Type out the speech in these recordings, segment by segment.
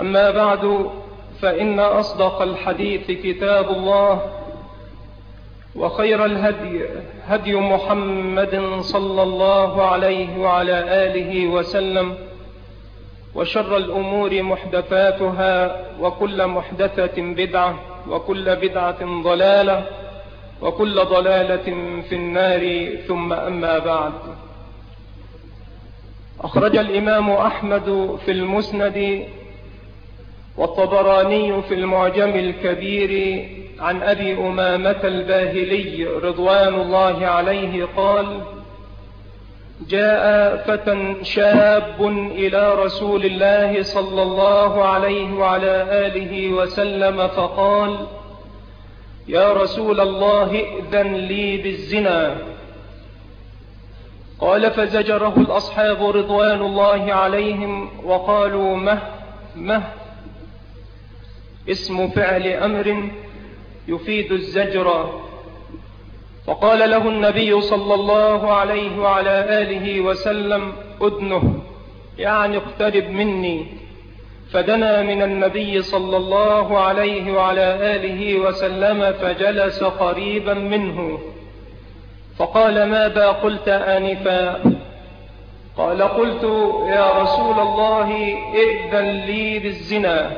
أما بعد فإن أصدق الحديث كتاب الله وخير الهدي هدي محمد صلى الله عليه وعلى آله وسلم وشر الأمور محدثاتها وكل محدثة بدعة وكل بدعة ضلالة وكل ضلالة في النار ثم أما بعد. أخرج الإمام أحمد في المسند والطبراني في المعجم الكبير عن أبي أمامة الباهلي رضوان الله عليه قال جاء فتى شاب إلى رسول الله صلى الله عليه وعلى آله وسلم فقال يا رسول الله ائذن لي بالزنا. قال فزجره الأصحاب رضوان الله عليهم وقالوا مه مه. اسم فعل أمر يفيد الزجر. فقال له النبي صلى الله عليه وعلى آله وسلم أدنه يعني اقترب مني. فدنا من النبي صلى الله عليه وعلى آله وسلم فجلس قريبا منه. فقال ماذا قلت آنفا؟ قال قلت يا رسول الله ائذن لي بالزنا.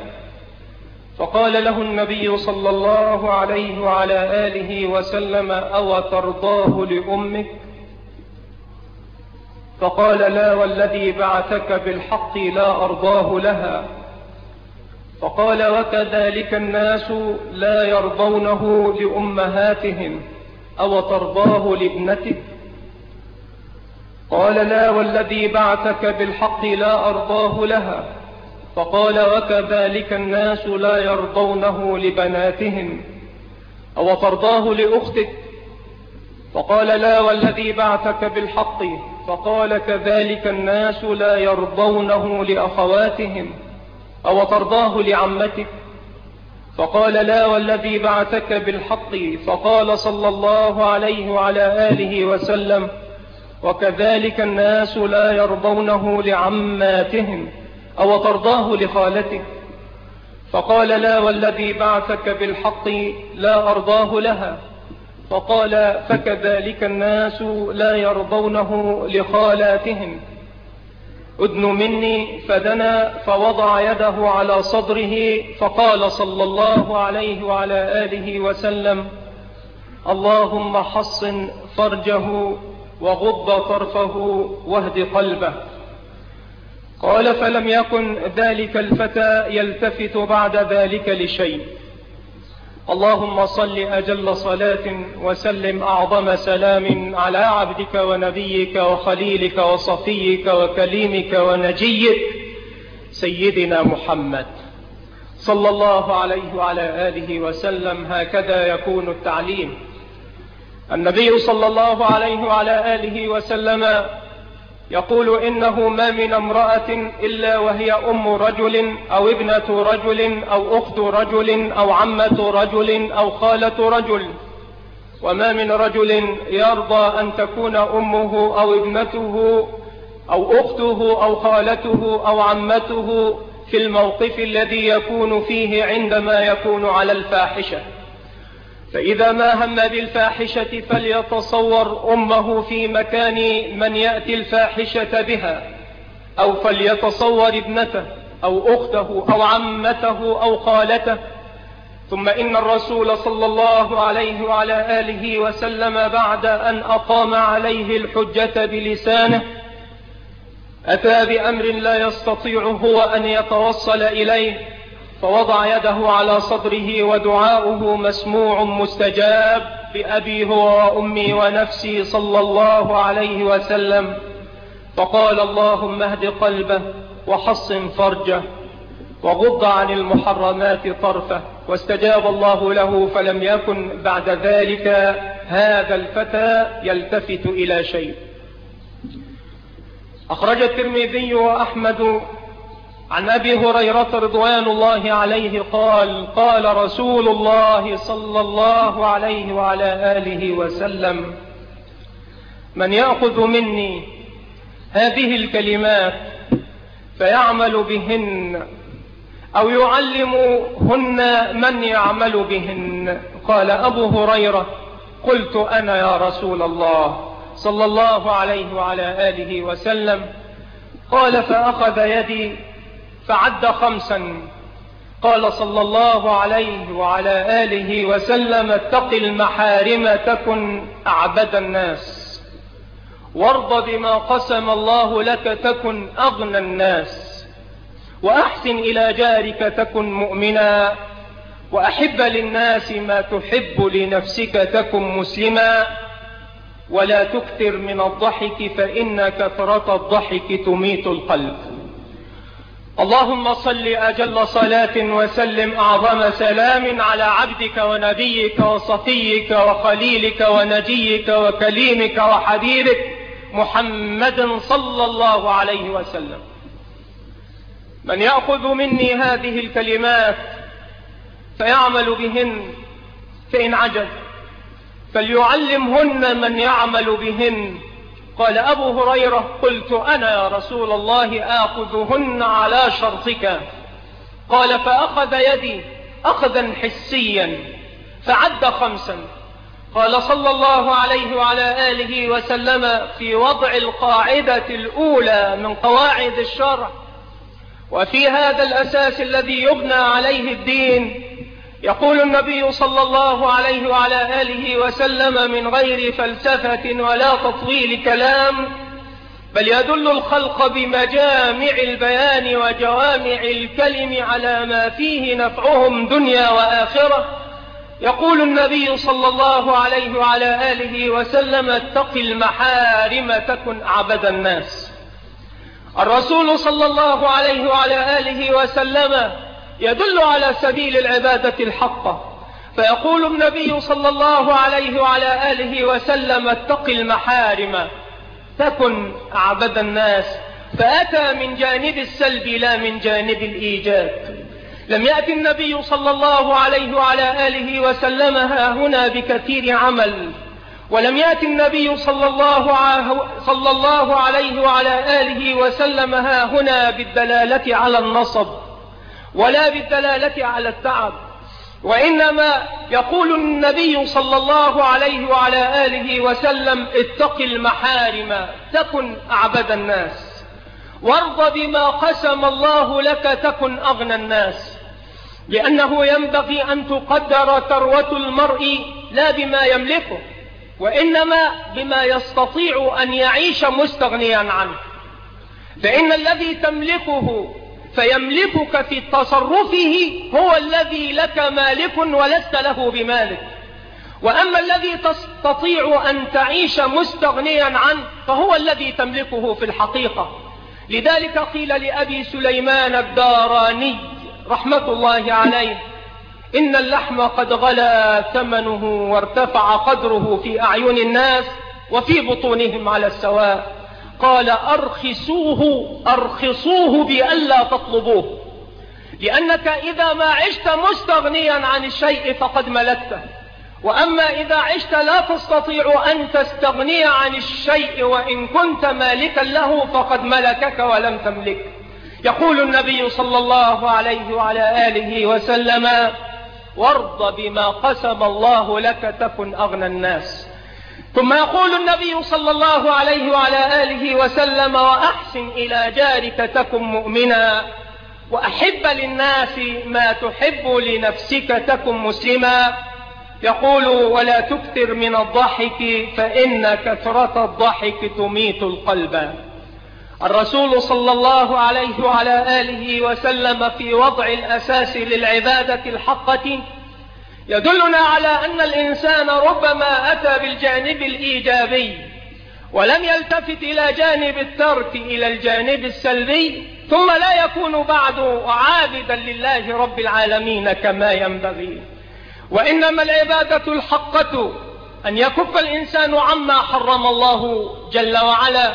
فقال له النبي صلى الله عليه وعلى آله وسلم أو ترضاه لأمك؟ فقال لا والذي بعثك بالحق لا أرضاه لها. فقال وكذلك الناس لا يرضونه لأمهاتهم أو ترضاه لابنتك؟ قال لا والذي بعثك بالحق لا أرضاه لها. فقال وكذلك الناس لا يرضونه لبناتهم أو ترضاه لأختك؟ فقال لا والذي بعثك بالحق. فقال كذلك الناس لا يرضونه لأخواتهم أو ترضاه لعمتك؟ فقال لا والذي بعثك بالحق. فقال صلى الله عليه وعلى آله وسلم وكذلك الناس لا يرضونه لعماتهم أو ترضاه لخالتك فقال لا والذي بعثك بالحق لا أرضاه لها. فقال فكذلك الناس لا يرضونه لخالاتهم. أدن مني فدنا فوضع يده على صدره فقال صلى الله عليه وعلى آله وسلم اللهم حصن فرجه وغض طرفه واهد قلبه. قال فلم يكن ذلك الفتى يلتفت بعد ذلك لشيء. اللهم صل أجل صلاة وسلم أعظم سلام على عبدك ونبيك وخليلك وصفيك وكليمك ونجيك سيدنا محمد. صلى الله عليه وعلى آله وسلم. هكذا يكون التعليم. النبي صلى الله عليه وعلى آله وسلم يقول إنه ما من امرأة إلا وهي أم رجل أو ابنة رجل أو أخت رجل أو عمة رجل أو خالة رجل. وما من رجل يرضى أن تكون أمه أو ابنته أو أخته أو خالته أو عمته في الموقف الذي يكون فيه عندما يكون على الفاحشة. فإذا ما هم بالفاحشة فليتصور أمه في مكان من يأتي الفاحشة بها أو فليتصور ابنته أو أخته أو عمته أو خالته. ثم إن الرسول صلى الله عليه وعلى آله وسلم بعد أن أقام عليه الحجة بلسانه أتى بأمر لا يستطيع هو أن يتوصل إليه. فوضع يده على صدره ودعاؤه مسموع مستجاب بأبي هو وأمي ونفسي صلى الله عليه وسلم. فقال اللهم اهد قلبه وحصن فرجه وغض عن المحرمات طرفه. واستجاب الله له فلم يكن بعد ذلك هذا الفتى يلتفت إلى شيء. أخرج الترمذي وأحمد عن أبي هريرة رضوان الله عليه قال قال رسول الله صلى الله عليه وعلى آله وسلم من يأخذ مني هذه الكلمات فيعمل بهن أو يعلمهن من يعمل بهن. قال أبو هريرة قلت أنا يا رسول الله صلى الله عليه وعلى آله وسلم. قال فأخذ يدي فعد خمسا. قال صلى الله عليه وعلى آله وسلم اتق المحارم تكن أعبد الناس وارض بما قسم الله لك تكن أغنى الناس وأحسن إلى جارك تكن مؤمنا وأحب للناس ما تحب لنفسك تكن مسلما. ولا تكثر من الضحك فإن كثرة الضحك تميت القلب. اللهم صل أجل صلاة وسلم أعظم سلام على عبدك ونبيك وصفيك وخليلك ونجيك وكليمك وحبيبك محمد صلى الله عليه وسلم. من يأخذ مني هذه الكلمات فيعمل بهن فإن عجز فليعلمهن من يعمل بهن قال أبو هريرة قلت أنا يا رسول الله آخذهن على شرطك. قال فأخذ يدي أخذا حسيا فعد خمسا. قال صلى الله عليه وعلى آله وسلم في وضع القاعدة الأولى من قواعد الشرع. وفي هذا الأساس الذي يبنى عليه الدين يقول النبي صلى الله عليه وعلى آله وسلم من غير فلسفة ولا تطويل كلام بل يدل الخلق بمجامع البيان وجوامع الكلم على ما فيه نفعهم دنيا وآخرة. يقول النبي صلى الله عليه وعلى آله وسلم اتق المحارم تكن أعبد الناس. الرسول صلى الله عليه وعلى آله وسلم يدل على سبيل العبادة الحقة. فيقول النبي صلى الله عليه وعلى آله وسلم اتق المحارم تكن أعبد الناس. فأتى من جانب السلب لا من جانب الإيجاب لم يأتي النبي صلى الله عليه وعلى آله وسلم ها هنا بكثير عمل. ولم يأتي النبي صلى الله, صلى الله عليه وعلى آله وسلم ها هنا بالدلالة على النصب. ولا بالدلالة على التعب. وإنما يقول النبي صلى الله عليه وعلى آله وسلم اتق المحارم تكن أعبد الناس. وارض بما قسم الله لك تكن أغنى الناس. لأنه ينبغي أن تقدر ثروة المرء لا بما يملكه وإنما بما يستطيع أن يعيش مستغنيا عنه. فإن الذي تملكه فيملكك في تصرفه هو الذي لك مالك ولست له بمالك. وأما الذي تستطيع أن تعيش مستغنيا عنه فهو الذي تملكه في الحقيقة. لذلك قيل لأبي سليمان الداراني رحمة الله عليه إن اللحم قد غلا ثمنه وارتفع قدره في أعين الناس وفي بطونهم على السواء. قال أرخصوه أرخصوه بألا تطلبوه. لأنك إذا ما عشت مستغنيا عن الشيء فقد ملكته. وأما إذا عشت لا تستطيع أن تستغني عن الشيء وإن كنت مالكا له فقد ملكك ولم تملك. يقول النبي صلى الله عليه وعلى آله وسلم وارض بما قسم الله لك تكن أغنى الناس. ثم يقول النبي صلى الله عليه وعلى آله وسلم وأحسن إلى جارك تكن مؤمنا وأحب للناس ما تحب لنفسك تكن مسلما. يقول ولا تكثر من الضحك فإن كثرة الضحك تميت القلب. الرسول صلى الله عليه وعلى آله وسلم في وضع الأساس للعبادة الحقة يدلنا على أن الإنسان ربما أتى بالجانب الإيجابي ولم يلتفت إلى جانب الترك إلى الجانب السلبي ثم لا يكون بعد عابدا لله رب العالمين كما ينبغي. وإنما العبادة الحقة أن يكف الإنسان عما حرم الله جل وعلا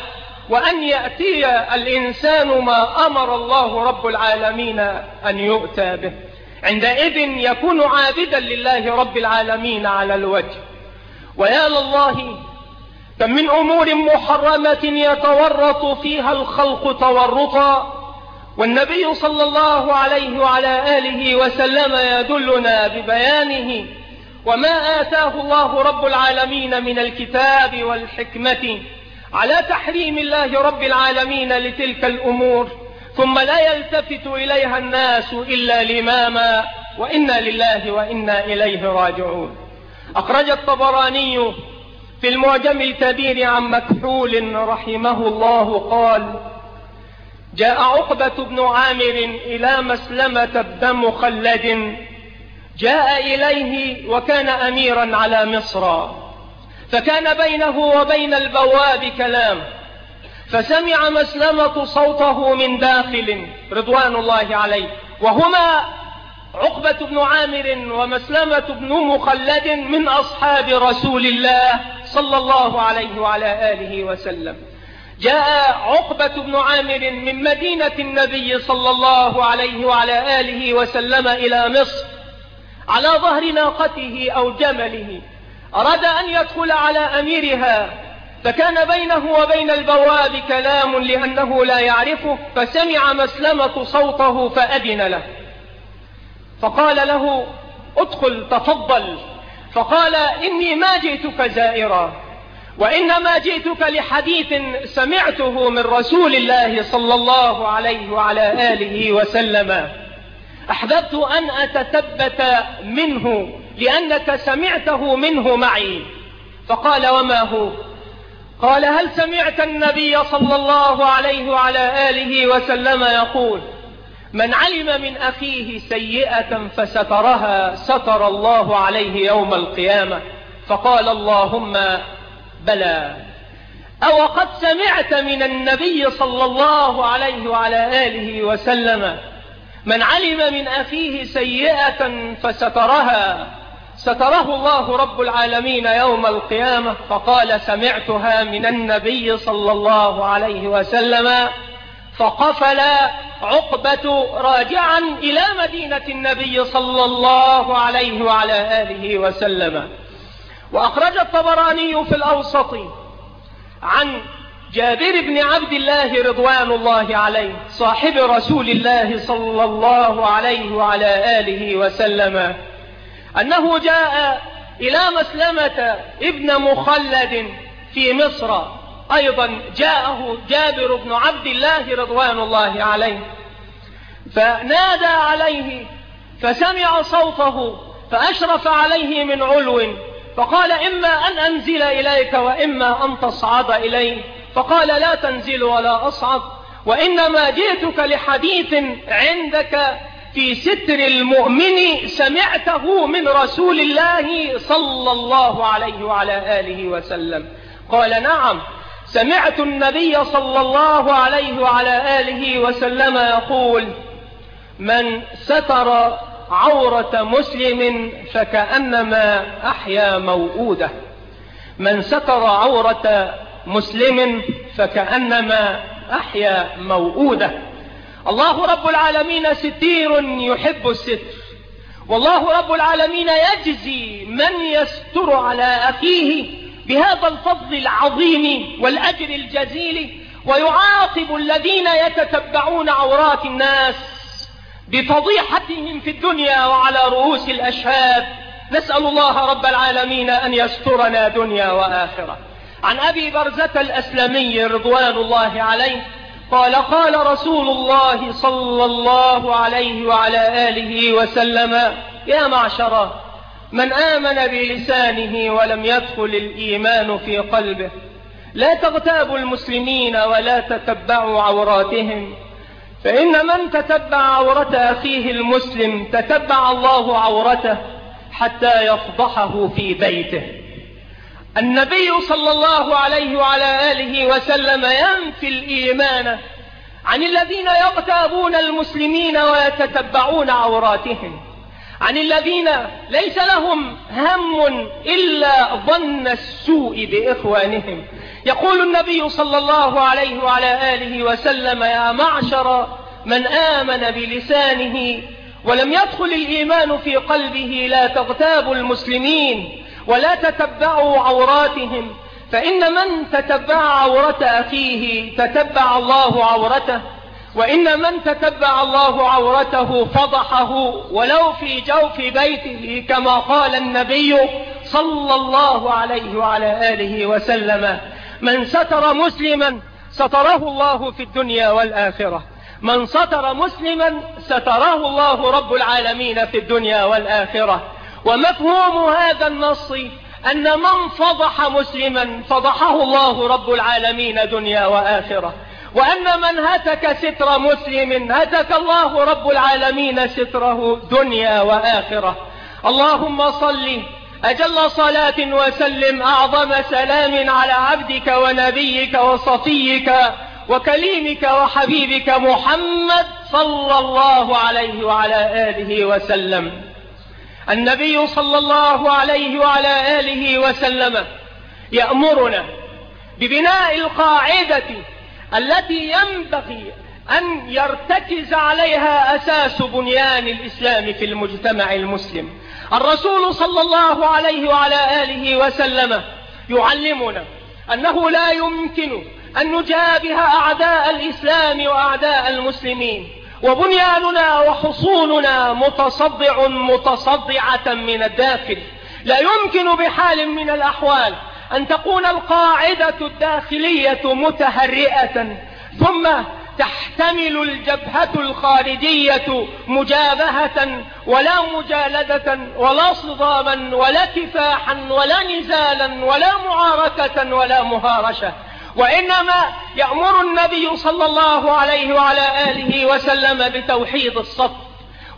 وأن يأتي الإنسان ما أمر الله رب العالمين أن يؤتى به. عندئذ يكون عابدا لله رب العالمين على الوجه. ويا لله كم من أمور محرمة يتورط فيها الخلق تورطا. والنبي صلى الله عليه وعلى آله وسلم يدلنا ببيانه وما آتاه الله رب العالمين من الكتاب والحكمة على تحريم الله رب العالمين لتلك الأمور. ثم لا يلتفت إليها الناس إلا لماما وإنا لله وإنا إليه راجعون. أخرج الطبراني في المعجم الكبير عن مكحول رحمه الله قال جاء عقبة بن عامر إلى مسلمة بن مخلد جاء إليه وكان أميرا على مصر فكان بينه وبين البواب كلام. فسمع مسلمة صوته من داخل رضوان الله عليه. وهما عقبة بن عامر ومسلمة بن مخلد من أصحاب رسول الله صلى الله عليه وعلى آله وسلم. جاء عقبة بن عامر من مدينة النبي صلى الله عليه وعلى آله وسلم إلى مصر على ظهر ناقته أو جمله. أراد أن يدخل على أميرها فكان بينه وبين البواب كلام لأنه لا يعرفه فسمع مسلمة صوته فأذن له. فقال له ادخل تفضل. فقال إني ما جئتك زائرا وإنما جئتك لحديث سمعته من رسول الله صلى الله عليه وعلى آله وسلم. أحببت أن أتثبت منه لأنك سمعته منه معي. فقال وما هو؟ قال هل سمعت النبي صلى الله عليه وعلى آله وسلم يقول من علم من أخيه سيئة فسترها ستر الله عليه يوم القيامة. فقال اللهم بلى. أو قد سمعت من النبي صلى الله عليه وعلى آله وسلم من علم من أخيه سيئة فسترها. ستره الله رب العالمين يوم القيامة فقال سمعتها من النبي صلى الله عليه وسلم فقفل عقبة راجعا إلى مدينة النبي صلى الله عليه وعلى آله وسلم. وأخرج الطبراني في الأوسط عن جابر بن عبد الله رضوان الله عليه صاحب رسول الله صلى الله عليه وعلى آله وسلم. أنه جاء إلى مسلمة ابن مخلد في مصر. أيضا جاءه جابر بن عبد الله رضوان الله عليه. فنادى عليه فسمع صوته فأشرف عليه من علو. فقال إما أن أنزل إليك وإما أن تصعد إليه. فقال لا تنزل ولا أصعد وإنما جئتك لحديث عندك في ستر المؤمن سمعته من رسول الله صلى الله عليه وعلى آله وسلم. قال نعم سمعت النبي صلى الله عليه وعلى آله وسلم يقول من ستر عورة مسلم فكأنما أحيا موؤودة. من ستر عورة مسلم فكأنما أحيا موؤودة. الله رب العالمين ستير يحب الستر. والله رب العالمين يجزي من يستر على أخيه بهذا الفضل العظيم والأجر الجزيل ويعاقب الذين يتتبعون عورات الناس بفضيحتهم في الدنيا وعلى رؤوس الأشهاد. نسأل الله رب العالمين أن يسترنا دنيا وآخرة. عن أبي برزة الأسلمي رضوان الله عليه قال قال رسول الله صلى الله عليه وعلى آله وسلم يا معشر من آمن بلسانه ولم يدخل الإيمان في قلبه لا تغتابوا المسلمين ولا تتبعوا عوراتهم فإن من تتبع عورة أخيه المسلم تتبع الله عورته حتى يفضحه في بيته. النبي صلى الله عليه وعلى آله وسلم ينفي الإيمان عن الذين يغتابون المسلمين ويتتبعون عوراتهم عن الذين ليس لهم هم إلا ظن السوء بإخوانهم. يقول النبي صلى الله عليه وعلى آله وسلم يا معشر من آمن بلسانه ولم يدخل الإيمان في قلبه لا تغتابوا المسلمين. ولا تتبعوا عوراتهم. فإن من تتبع عورة أخيه تتبع الله عورته وإن من تتبع الله عورته فضحه ولو في جوف بيته كما قال النبي صلى الله عليه وعلى آله وسلم من ستر مسلما ستره الله في الدنيا والآخرة. من ستر مسلما ستره الله رب العالمين في الدنيا والآخرة. ومفهوم هذا النص أن من فضح مسلما فضحه الله رب العالمين دنيا وآخرة وأن من هتك ستر مسلم هتك الله رب العالمين ستره دنيا وآخرة. اللهم صل أجل صلاة وسلم أعظم سلام على عبدك ونبيك وصفيك وكليمك وحبيبك محمد صلى الله عليه وعلى آله وسلم. النبي صلى الله عليه وعلى آله وسلم يأمرنا ببناء القاعدة التي ينبغي أن يرتكز عليها أساس بنيان الإسلام في المجتمع المسلم. الرسول صلى الله عليه وعلى آله وسلم يعلمنا أنه لا يمكن أن نجابه أعداء الإسلام وأعداء المسلمين. وبنياننا وحصوننا متصدع متصدعة من الداخل. لا يمكن بحال من الأحوال أن تكون القاعدة الداخلية متهرئة ثم تحتمل الجبهة الخارجية مجابهة ولا مجالدة ولا صداما ولا كفاحا ولا نزالا ولا معاركة ولا مهارشة. وإنما يأمر النبي صلى الله عليه وعلى آله وسلم بتوحيد الصف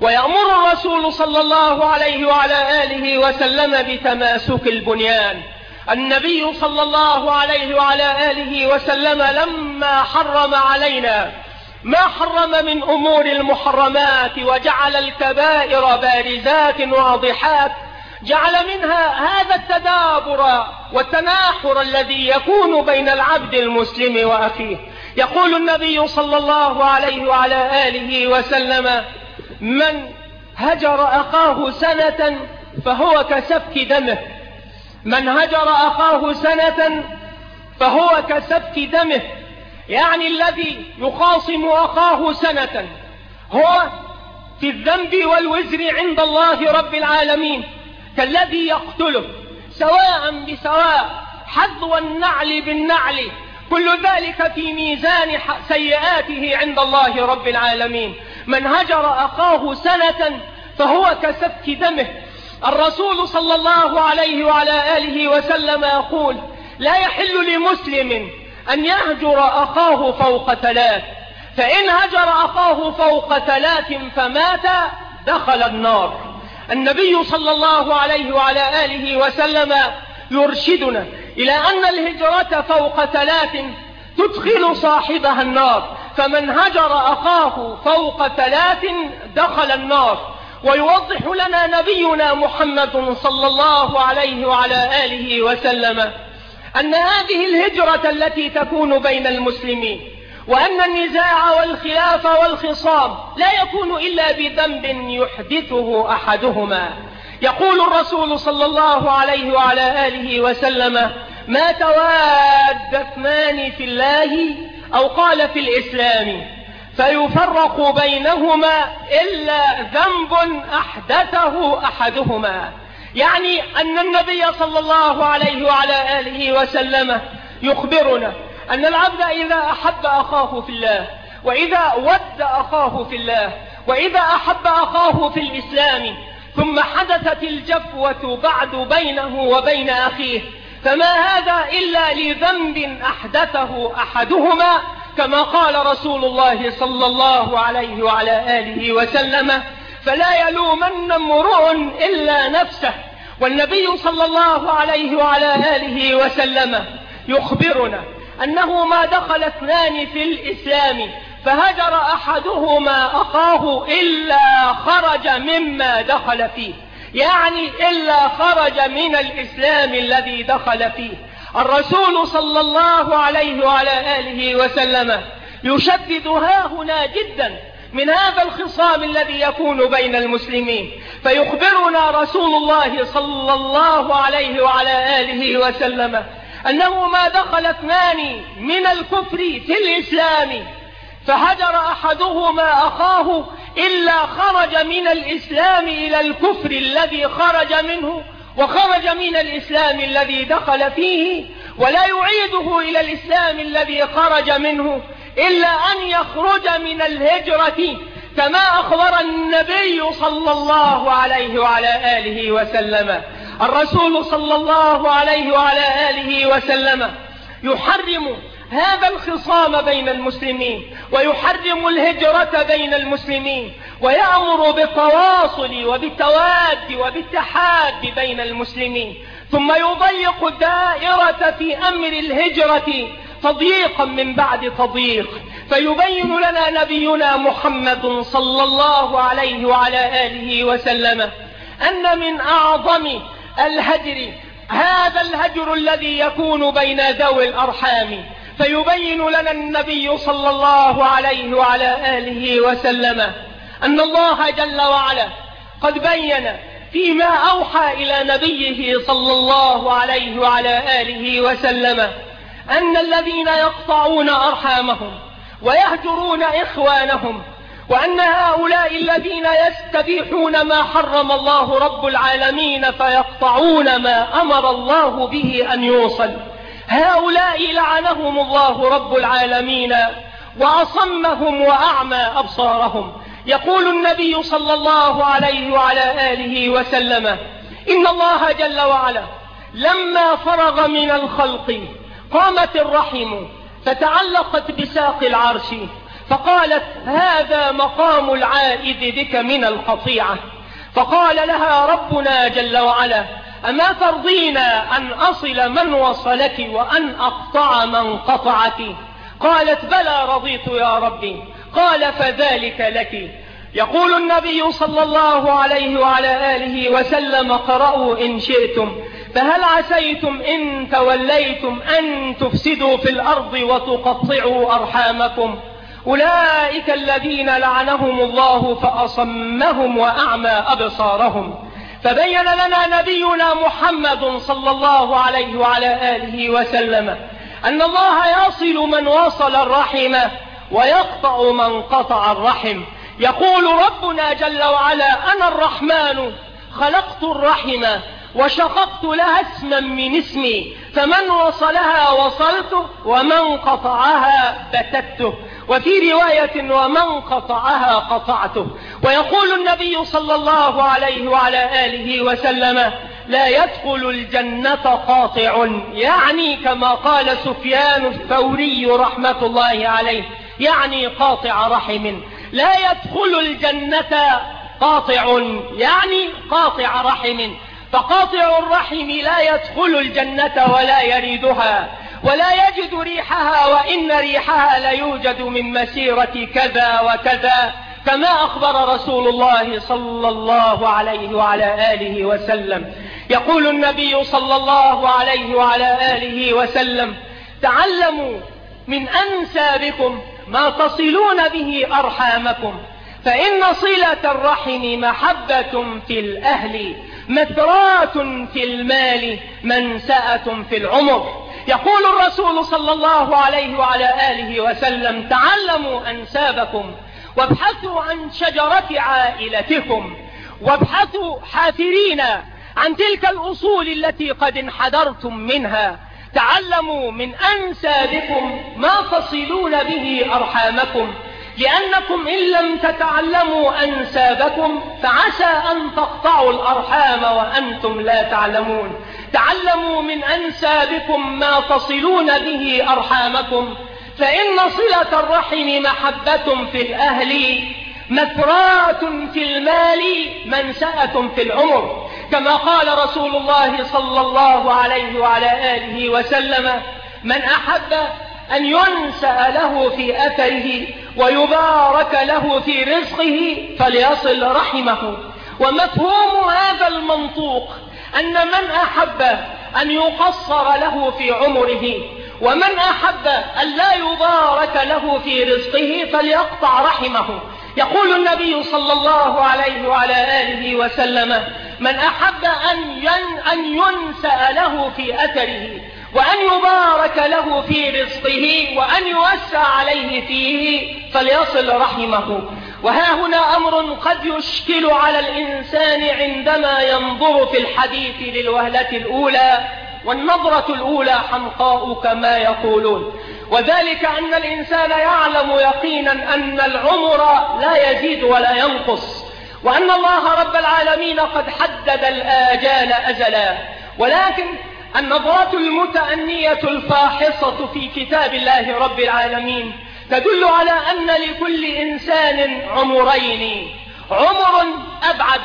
ويأمر الرسول صلى الله عليه وعلى آله وسلم بتماسك البنيان. النبي صلى الله عليه وعلى آله وسلم لما حرم علينا ما حرم من أمور المحرمات وجعل الكبائر بارزات واضحات جعل منها هذا التدابر والتناحر الذي يكون بين العبد المسلم وأخيه. يقول النبي صلى الله عليه وعلى آله وسلم من هجر أخاه سنة فهو كسفك دمه. من هجر أخاه سنة فهو كسفك دمه. يعني الذي يخاصم أخاه سنة هو في الذنب والوزر عند الله رب العالمين. كالذي يقتله سواء بسواء حظو النعل بالنعل. كل ذلك في ميزان سيئاته عند الله رب العالمين. من هجر أخاه سنة فهو كسفك دمه. الرسول صلى الله عليه وعلى آله وسلم يقول لا يحل لمسلم أن يهجر أخاه فوق ثلاث فإن هجر أخاه فوق ثلاث فمات دخل النار. النبي صلى الله عليه وعلى آله وسلم يرشدنا إلى أن الهجرة فوق ثلاث تدخل صاحبها النار فمن هجر أخاه فوق ثلاث دخل النار. ويوضح لنا نبينا محمد صلى الله عليه وعلى آله وسلم أن هذه الهجرة التي تكون بين المسلمين وأن النزاع والخلاف والخصام لا يكون إلا بذنب يحدثه أحدهما. يقول الرسول صلى الله عليه وعلى آله وسلم ما تواد اثنان في الله أو قال في الإسلام فيفرق بينهما إلا ذنب أحدثه أحدهما. يعني أن النبي صلى الله عليه وعلى آله وسلم يخبرنا أن العبد إذا أحب أخاه في الله وإذا ود أخاه في الله وإذا أحب أخاه في الإسلام ثم حدثت الجفوة بعد بينه وبين أخيه فما هذا إلا لذنب أحدثه أحدهما كما قال رسول الله صلى الله عليه وعلى آله وسلم فلا يلومن امرؤ إلا نفسه والنبي صلى الله عليه وعلى آله وسلم يخبرنا أنه ما دخل اثنان في الإسلام فهجر أحدهما أخاه إلا خرج مما دخل فيه. يعني إلا خرج من الإسلام الذي دخل فيه. الرسول صلى الله عليه وعلى آله وسلم يشدد هنا جدا من هذا الخصام الذي يكون بين المسلمين. فيخبرنا رسول الله صلى الله عليه وعلى آله وسلم أنه ما دخل اثنان من الكفر في الإسلام فهجر أحدهما أخاه إلا خرج من الإسلام إلى الكفر الذي خرج منه وخرج من الإسلام الذي دخل فيه ولا يعيده إلى الإسلام الذي خرج منه إلا أن يخرج من الهجرة كما أخبر النبي صلى الله عليه وعلى آله وسلم. الرسول صلى الله عليه وعلى آله وسلم يحرم هذا الخصام بين المسلمين ويحرم الهجرة بين المسلمين ويأمر بالتواصل وبالتواد وبالتحاد بين المسلمين. ثم يضيق الدائرة في أمر الهجرة تضييقا من بعد تضييق. فيبين لنا نبينا محمد صلى الله عليه وعلى آله وسلم أن من أعظم الهجر هذا الهجر الذي يكون بين ذوي الأرحام. فيبين لنا النبي صلى الله عليه وعلى آله وسلم أن الله جل وعلا قد بين فيما أوحى إلى نبيه صلى الله عليه وعلى آله وسلم أن الذين يقطعون أرحامهم ويهجرون إخوانهم وأن هؤلاء الذين يستبيحون ما حرم الله رب العالمين فيقطعون ما أمر الله به أن يوصل. هؤلاء لعنهم الله رب العالمين وأصمهم وأعمى أبصارهم. يقول النبي صلى الله عليه وعلى آله وسلم إن الله جل وعلا لما فرغ من الخلق قامت الرحم فتعلقت بساق العرش فقالت هذا مقام العائد بك من القطيعة فقال لها ربنا جل وعلا أما ترضين أن أصل من وصلك وأن أقطع من قطعك؟ قالت بلى رضيت يا ربي. قال فذلك لك. يقول النبي صلى الله عليه وعلى آله وسلم قرأوا إن شئتم فهل عسيتم إن توليتم أن تفسدوا في الأرض وتقطعوا أرحامكم؟ أولئك الذين لعنهم الله فأصمهم وأعمى أبصارهم. فبين لنا نبينا محمد صلى الله عليه وعلى آله وسلم أن الله يصل من وصل الرحم ويقطع من قطع الرحم. يقول ربنا جل وعلا أنا الرحمن خلقت الرحم وشققت لها اسما من اسمي فمن وصلها وصلته ومن قطعها بتته. وفي رواية ومن قطعها قطعته. ويقول النبي صلى الله عليه وعلى آله وسلم لا يدخل الجنة قاطع يعني كما قال سفيان الثوري رحمة الله عليه يعني قاطع رحم. لا يدخل الجنة قاطع يعني قاطع رحم. فقاطع الرحم لا يدخل الجنة ولا يريدها. ولا يجد ريحها وإن ريحها ليوجد من مسيرة كذا وكذا كما أخبر رسول الله صلى الله عليه وعلى آله وسلم. يقول النبي صلى الله عليه وعلى آله وسلم تعلموا من أنسابكم ما تصلون به أرحامكم فإن صلة الرحم محبة في الأهل مثرات في المال منسأة في العمر. يقول الرسول صلى الله عليه وعلى آله وسلم تعلموا أنسابكم وابحثوا عن شجرة عائلتكم وابحثوا حافرين عن تلك الأصول التي قد انحدرتم منها. تعلموا من أنسابكم ما تصلون به أرحامكم. لأنكم إن لم تتعلموا أنسابكم فعسى أن تقطعوا الأرحام وأنتم لا تعلمون. تعلموا من أنسابكم ما تصلون به أرحامكم فإن صلة الرحم محبة في الأهل مثرات في المال منسأة في العمر. كما قال رسول الله صلى الله عليه وعلى آله وسلم من أحب أن ينسأ له في أثره ويبارك له في رزقه فليصل رحمه. ومفهوم هذا المنطوق أن من أحب أن يقصر له في عمره ومن أحب أن لا يبارك له في رزقه فليقطع رحمه. يقول النبي صلى الله عليه وعلى آله وسلم من أحب أن أن ينسأ له في أثره وأن يبارك له في رزقه وأن يوسع عليه فيه فليصل رحمه. وها هنا أمر قد يشكل على الإنسان عندما ينظر في الحديث للوهلة الأولى والنظرة الأولى حمقاء كما يقولون. وذلك أن الإنسان يعلم يقينا أن العمر لا يزيد ولا ينقص وأن الله رب العالمين قد حدد الآجال أزلا. ولكن النظرة المتأنية الفاحصة في كتاب الله رب العالمين تدل على أن لكل إنسان عمرين عمر أبعد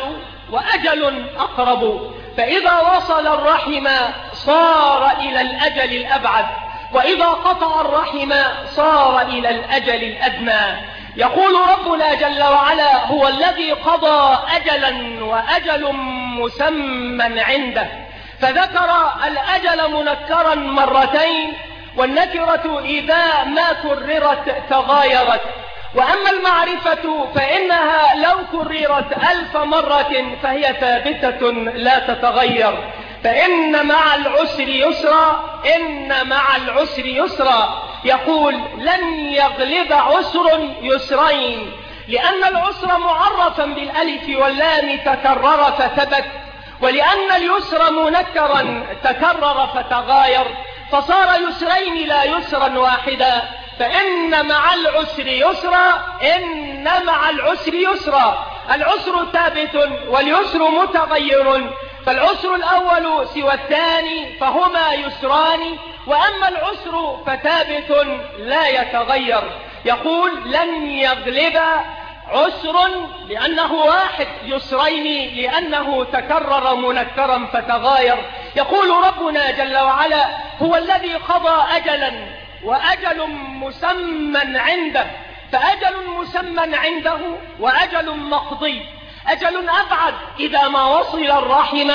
وأجل أقرب. فإذا وصل الرحم صار إلى الأجل الأبعد وإذا قطع الرحم صار إلى الأجل الأدنى. يقول ربنا جل وعلا هو الذي قضى أجلا وأجل مسمى عنده فذكر الأجل منكرا مرتين والنكرة إذا ما كررت تغايرت. وأما المعرفة فإنها لو كررت ألف مرة فهي ثابتة لا تتغير. فإن مع العسر يسرا إن مع العسر يسرا. يقول لن يغلب عسر يسرين. لأن العسر معرفا بالألف واللام تكرر فثبت ولأن اليسر منكرا تكرر فتغاير. فصار يسرين لا يسرا واحدا. فإن مع العسر يسرا إن مع العسر يسرا. العسر ثابت واليسر متغير. فالعسر الأول سوى الثاني فهما يسران وأما العسر فثابت لا يتغير. يقول لن يغلب عسر لأنه واحد يسرين لأنه تكرر منكرا فتغاير. يقول ربنا جل وعلا هو الذي قضى أجلا وأجل مسمى عنده. فأجل مسمى عنده وأجل مقضي. أجل أبعد إذا ما وصل الرحم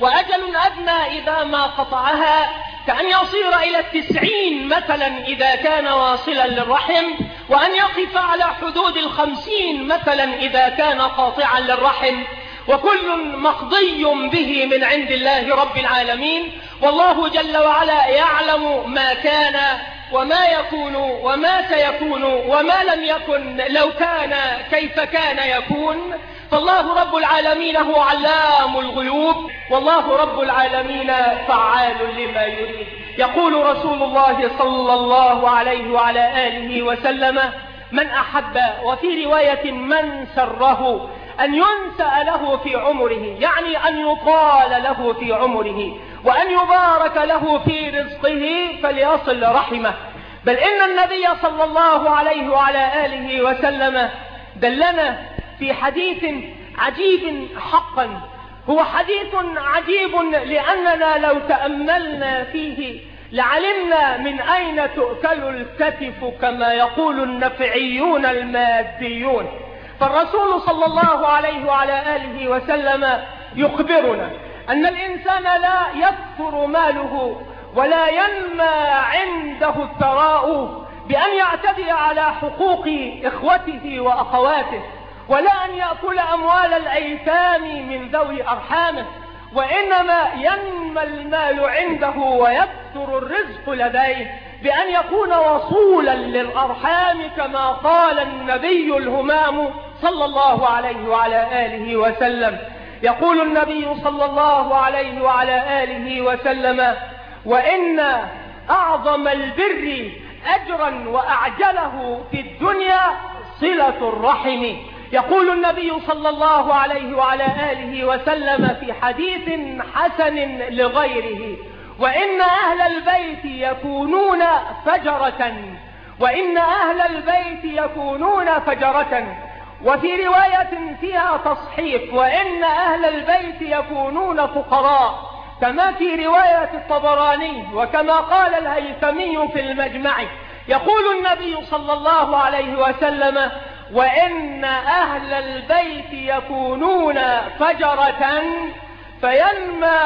وأجل أدنى إذا ما قطعها. كأن يصير إلى التسعين مثلا إذا كان واصلا للرحم وأن يقف على حدود الخمسين مثلا إذا كان قاطعا للرحم. وكل مقضي به من عند الله رب العالمين. والله جل وعلا يعلم ما كان وما يكون وما سيكون وما لم يكن لو كان كيف كان يكون. فالله رب العالمين هو علام الغيوب والله رب العالمين فعال لما يريد. يقول رسول الله صلى الله عليه وعلى آله وسلم من أحب وفي رواية من سره أن ينسأ له في عمره يعني أن يطال له في عمره وأن يبارك له في رزقه فليصل رحمه. بل إن النبي صلى الله عليه وعلى آله وسلم دلنا في حديث عجيب حقا. هو حديث عجيب لأننا لو تأملنا فيه لعلمنا من أين تؤكل الكتف كما يقول النفعيون الماديون. فالرسول صلى الله عليه وعلى آله وسلم يخبرنا أن الإنسان لا يكثر ماله ولا ينمى عنده الثراء بأن يعتدي على حقوق إخوته وأخواته. ولا أن يأكل أموال الأيتام من ذوي أرحامه وإنما ينمى المال عنده ويكثر الرزق لديه بأن يكون وصولا للأرحام كما قال النبي الهمام صلى الله عليه وعلى آله وسلم. يقول النبي صلى الله عليه وعلى آله وسلم وإن أعظم البر أجرا وأعجله في الدنيا صلة الرحم. يقول النبي صلى الله عليه وعلى آله وسلم في حديث حسن لغيره وإن أهل البيت يكونون فجرة وإن أهل البيت يكونون فجرة. وفي رواية فيها تصحيف وإن أهل البيت يكونون فقراء كما في رواية الطبراني وكما قال الهيثمي في المجمع. يقول النبي صلى الله عليه وسلم وإن أهل البيت يكونون فجرة فينمى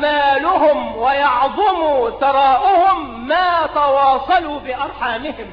مالهم ويعظم ثراؤهم ما تواصلوا بأرحامهم.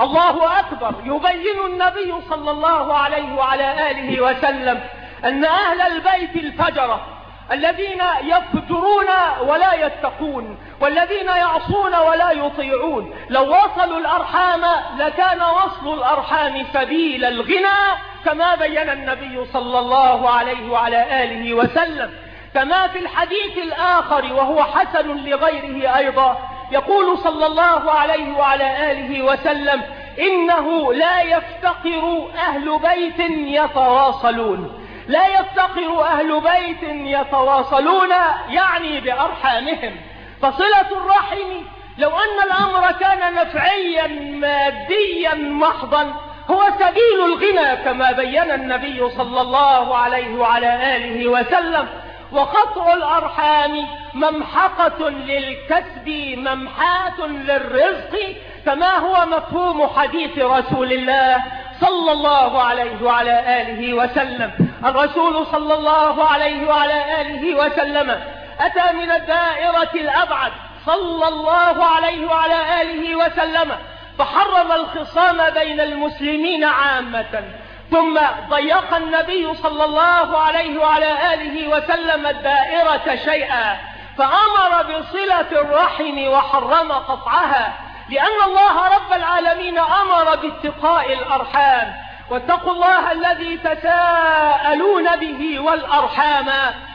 الله أكبر. يبين النبي صلى الله عليه وعلى آله وسلم أن أهل البيت الفجرة الذين يفجرون ولا يتقون والذين يعصون ولا يطيعون. لو وصلوا الأرحام لكان وصل الأرحام سبيل الغنى كما بين النبي صلى الله عليه وعلى آله وسلم. كما في الحديث الآخر وهو حسن لغيره أيضا يقول صلى الله عليه وعلى آله وسلم إنه لا يفتقر أهل بيت يتواصلون. لا يفتقر أهل بيت يتواصلون يعني بأرحامهم. فصلة الرحم لو أن الأمر كان نفعيا ماديا محضا هو سبيل الغنى كما بين النبي صلى الله عليه وعلى آله وسلم. وقطع الأرحام ممحقة للكسب ممحاة للرزق كما هو مفهوم حديث رسول الله. صلى الله عليه وعلى آله وسلم. الرسول صلى الله عليه وعلى آله وسلم. أتى من الدائرة الأبعد. صلى الله عليه وعلى آله وسلم. فحرم الخصام بين المسلمين عامة. ثم ضيق النبي صلى الله عليه وعلى آله وسلم الدائرة شيئا. فأمر بصلة الرحم وحرم قطعها. لأن الله رب العالمين أمر باتقاء الأرحام. واتقوا الله الذي تساءلون به والأرحام.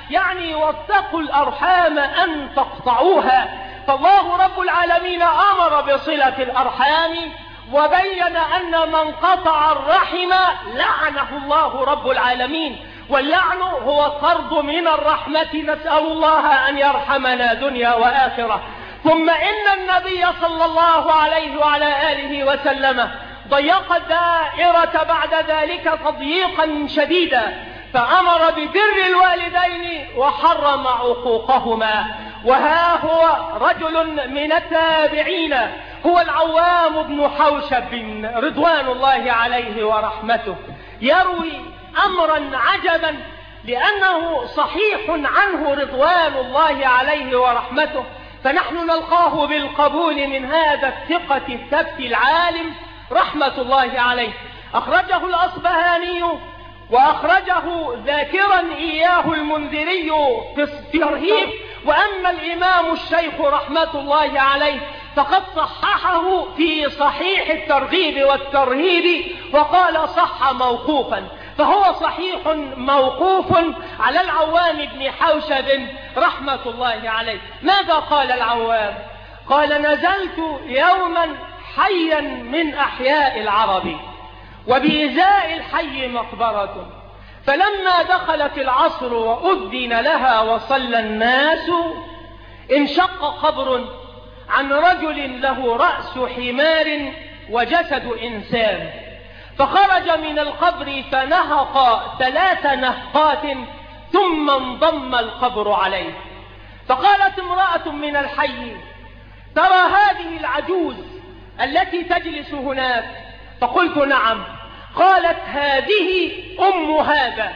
يعني واتقوا الأرحام أن تقطعوها. فالله رب العالمين أمر بصلة الأرحام وبين أن من قطع الرحم لعنه الله رب العالمين. واللعن هو الطرد من الرحمة. نسأل الله أن يرحمنا دنيا وآخرة. ثم إن النبي صلى الله عليه وعلى آله وسلم ضيق الدائرة بعد ذلك تضييقا شديدا فأمر ببر الوالدين وحرم عقوقهما. وها هو رجل من التابعين هو العوام بن حوشب رضوان الله عليه ورحمته. يروي أمرا عجبا لأنه صحيح عنه رضوان الله عليه ورحمته. فنحن نلقاه بالقبول من هذا الثقة الثبت العالم رحمة الله عليه. أخرجه الأصبهاني وأخرجه ذاكرا إياه المنذري في الترهيب. وأما الإمام الشيخ رحمة الله عليه فقد صححه في صحيح الترغيب والترهيب وقال صح موقوفا. فهو صحيح موقوف على العوام بن حوشب رحمة الله عليه. ماذا قال العوام؟ قال نزلت يوما حيا من أحياء العرب وبإزاء الحي مقبرة. فلما دخلت العصر وأذن لها وصلى الناس انشق قبر عن رجل له رأس حمار وجسد إنسان. فخرج من القبر فنهق ثلاث نهقات ثم انضم القبر عليه. فقالت امرأة من الحي ترى هذه العجوز التي تجلس هناك؟ فقلت نعم. قالت هذه أم هذا.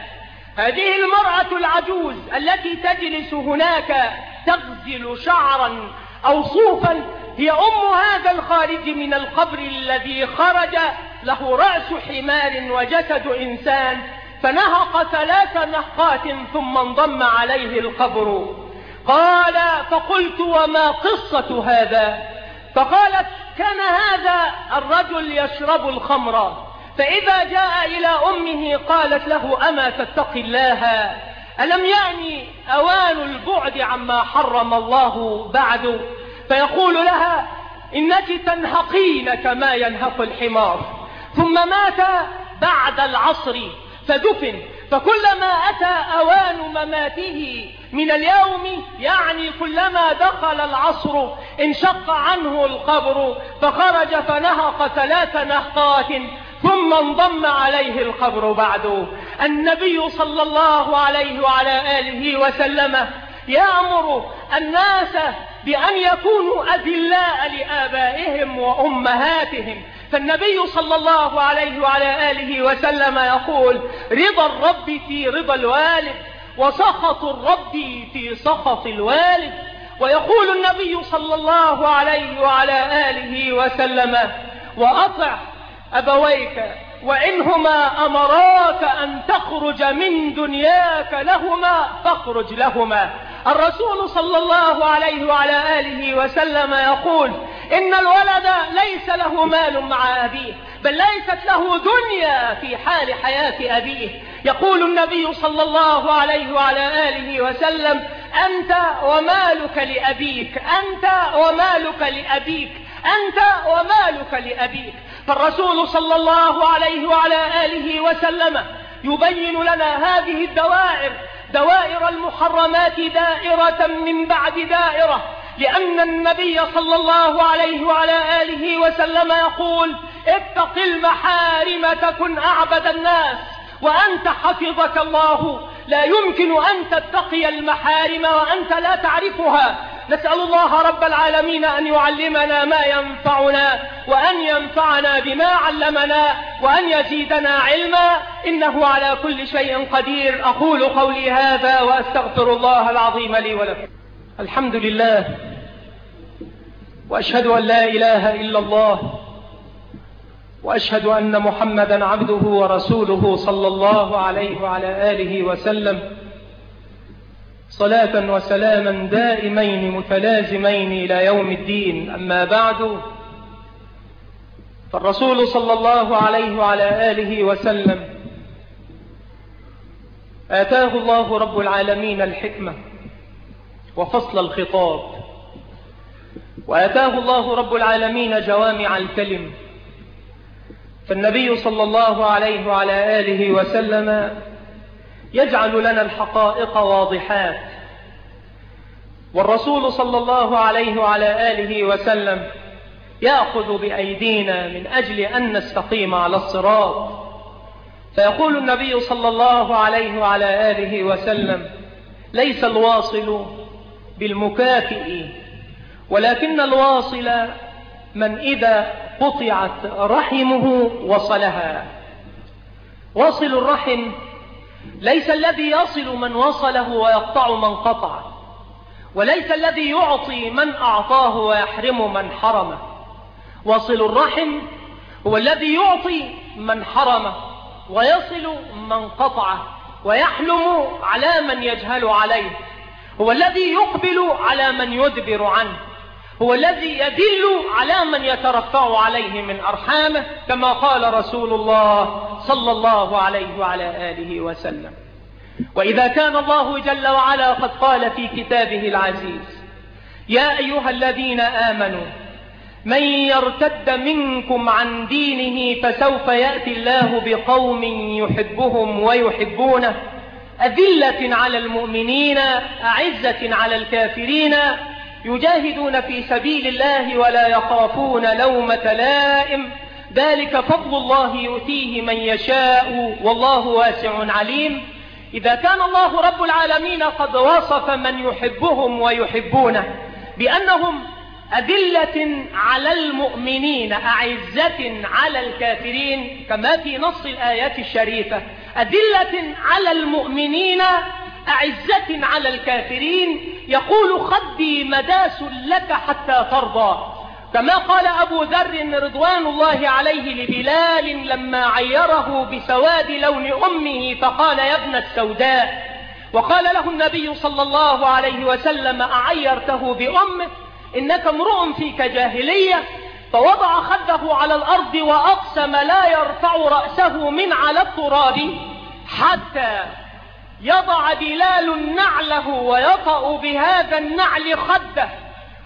هذه المرأة العجوز التي تجلس هناك تغزل شعرا أو صوفا. هي أم هذا الخارج من القبر الذي خرج له رأس حمار وجسد إنسان فنهق ثلاث نهقات ثم انضم عليه القبر. قال فقلت وما قصة هذا؟ فقالت كان هذا الرجل يشرب الخمر. فإذا جاء إلى أمه قالت له أما تتقي الله؟ ألم يعني أوان البعد عما حرم الله بعد؟ فيقول لها إنك تنهقين كما ينهق الحمار. ثم مات بعد العصر فدفن فكلما أتى أوان مماته من اليوم يعني كلما دخل العصر انشق عنه القبر فخرج فنهق ثلاث نهقات ثم انضم عليه القبر بعد. النبي صلى الله عليه وعلى آله وسلم يأمر الناس بأن يكونوا أذلاء لآبائهم وأمهاتهم فالنبي صلى الله عليه وعلى آله وسلم يقول رضا الرب في رضا الوالد وسخط الرب في سخط الوالد. ويقول النبي صلى الله عليه وعلى آله وسلم وأطع أبويك وإنهما أمراك أن تخرج من دنياك لهما فاخرج لهما. الرسول صلى الله عليه وعلى آله وسلم يقول إن الولد ليس له مال مع أبيه بل ليست له دنيا في حال حياة أبيه. يقول النبي صلى الله عليه وعلى آله وسلم أنت ومالك لأبيك أنت ومالك لأبيك أنت ومالك لأبيك. فالرسول صلى الله عليه وعلى آله وسلم يبين لنا هذه الدوائر دوائر المحرمات دائرة من بعد دائرة لأن النبي صلى الله عليه وعلى آله وسلم يقول اتق المحارم تكن أعبد الناس وأنت حفظك الله لا يمكن أن تتقي المحارم وأنت لا تعرفها. نسأل الله رب العالمين أن يعلمنا ما ينفعنا وأن ينفعنا بما علمنا وأن يزيدنا علما. إنه على كل شيء قدير. أقول قولي هذا وأستغفر الله العظيم لي ولكم. الحمد لله. وأشهد أن لا إله إلا الله. وأشهد أن محمدا عبده ورسوله صلى الله عليه وعلى آله وسلم. صلاة وسلاما دائمين متلازمين إلى يوم الدين. أما بعد فالرسول صلى الله عليه وعلى آله وسلم آتاه الله رب العالمين الحكمة وفصل الخطاب وآتاه الله رب العالمين جوامع الكلم فالنبي صلى الله عليه وعلى آله وسلم يجعل لنا الحقائق واضحات. والرسول صلى الله عليه وعلى آله وسلم يأخذ بأيدينا من أجل أن نستقيم على الصراط. فيقول النبي صلى الله عليه وعلى آله وسلم ليس الواصل بالمكافئ ولكن الواصل من إذا قطعت رحمه وصلها. واصل الرحم ليس الذي يصل من وصله ويقطع من قطع وليس الذي يعطي من أعطاه ويحرم من حرمه. واصل الرحم هو الذي يعطي من حرمه ويصل من قطعه ويحلم على من يجهل عليه هو الذي يقبل على من يدبر عنه. هو الذي يدل على من يترفع عليه من أرحامه كما قال رسول الله صلى الله عليه وعلى آله وسلم. وإذا كان الله جل وعلا قد قال في كتابه العزيز يا أيها الذين آمنوا من يرتد منكم عن دينه فسوف يأتي الله بقوم يحبهم ويحبونه أذلة على المؤمنين أعزة على الكافرين يجاهدون في سبيل الله ولا يخافون لومة لائم. ذلك فضل الله يؤتيه من يشاء. والله واسع عليم. إذا كان الله رب العالمين قد وصف من يحبهم ويحبونه بأنهم أذلة على المؤمنين أعزة على الكافرين كما في نص الآيات الشريفة. أذلة على المؤمنين أعزة على الكافرين يقول خدي مداس لك حتى ترضى. كما قال أبو ذر رضوان الله عليه لبلال لما عيره بسواد لون أمه فقال يا ابن السوداء. وقال له النبي صلى الله عليه وسلم أعيرته بأمه إنك امرؤ فيك جاهلية. فوضع خده على الأرض وأقسم لا يرفع رأسه من على التراب حتى يضع بلال نعله ويطأ بهذا النعل خده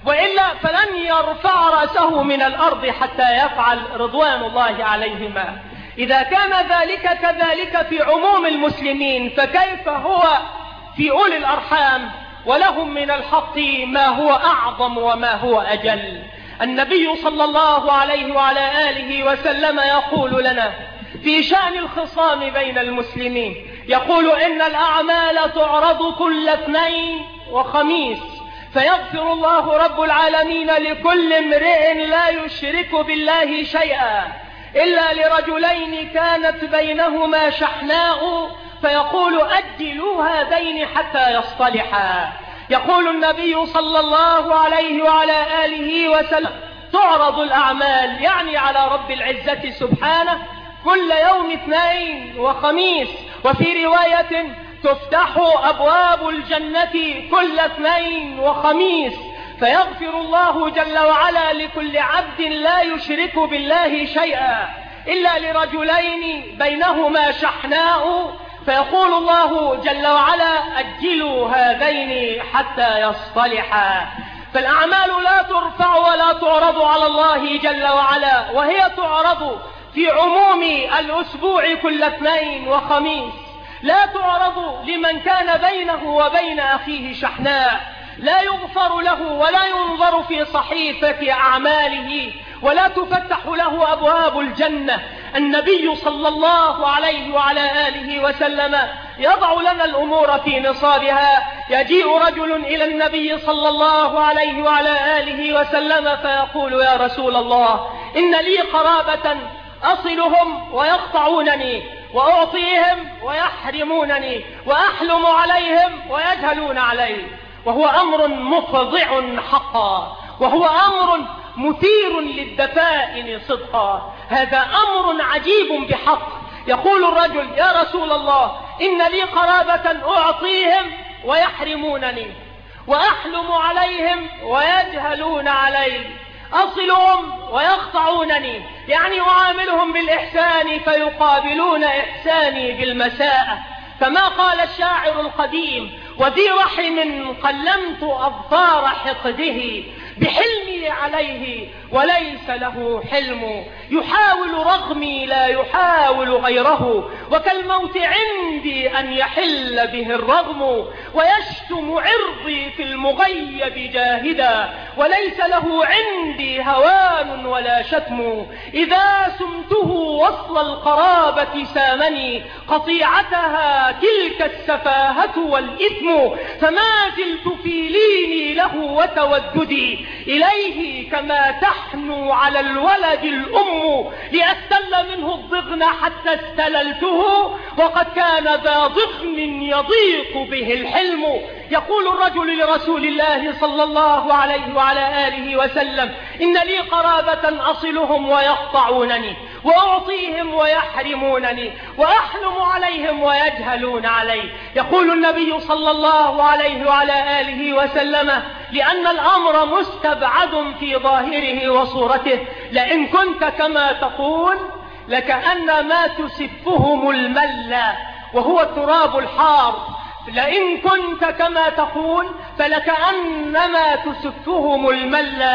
وإلا فلن يرفع رأسه من الأرض حتى يفعل رضوان الله عليهما. إذا كان ذلك كذلك في عموم المسلمين فكيف هو في أولي الأرحام؟ ولهم من الحق ما هو أعظم وما هو أجل. النبي صلى الله عليه وعلى آله وسلم يقول لنا في شأن الخصام بين المسلمين يقول إن الأعمال تعرض كل اثنين وخميس. فيغفر الله رب العالمين لكل امرئ لا يشرك بالله شيئا إلا لرجلين كانت بينهما شحناء. فيقول أجلوا هذين حتى يصطلحا. يقول النبي صلى الله عليه وعلى آله وسلم تعرض الأعمال يعني على رب العزة سبحانه كل يوم اثنين وخميس وفي رواية تفتح أبواب الجنة كل اثنين وخميس. فيغفر الله جل وعلا لكل عبد لا يشرك بالله شيئا إلا لرجلين بينهما شحناء. فيقول الله جل وعلا أجلوا هذين حتى يصطلحا. فالأعمال لا ترفع ولا تعرض على الله جل وعلا وهي تعرض في عموم الأسبوع كل اثنين وخميس. لا تعرض لمن كان بينه وبين أخيه شحناء. لا يغفر له ولا ينظر في صحيفة أعماله. ولا تفتح له أبواب الجنة. النبي صلى الله عليه وعلى آله وسلم يضع لنا الأمور في نصابها. يجيء رجل إلى النبي صلى الله عليه وعلى آله وسلم فيقول يا رسول الله إن لي قرابة أصلهم ويقطعونني وأعطيهم ويحرمونني وأحلم عليهم ويجهلون علي. وهو أمر مفضع حقا وهو أمر مثير للدفائن صدقا. هذا أمر عجيب بحق. يقول الرجل يا رسول الله إن لي قرابة أعطيهم ويحرمونني وأحلم عليهم ويجهلون علي. أصلهم ويقطعونني. يعني أعاملهم بالإحسان فيقابلون إحساني بالمساءة. كما قال الشاعر القديم وذي رحم قلمت أظفار حقده بحلمي عليه وليس له حلم. يحاول رغمي لا يحاول غيره وكالموت عندي أن يحل به الرغم ويشتم عرضي في المغيب جاهدا وليس له عندي هوان ولا شتم. إذا سمته وصل القرابة سامني قطيعتها تلك السفاهة والإثم فما زلت في ليني له وتوددي. إليه كما تحنو على الولد الأم لأستل منه الضغن حتى استللته وقد كان ذا ضغن يضيق به الحلم. يقول الرجل لرسول الله صلى الله عليه وعلى آله وسلم إن لي قرابة أصلهم ويقطعونني وأعطيهم ويحرمونني وأحلم عليهم ويجهلون علي. يقول النبي صلى الله عليه وعلى آله وسلم لأن الأمر مستبعد في ظاهره وصورته لئن كنت كما تقول لكأن ما تسفهم الملّ وهو التراب الحار. لئن كنت كما تقول فلكأنما تسفهم الملّ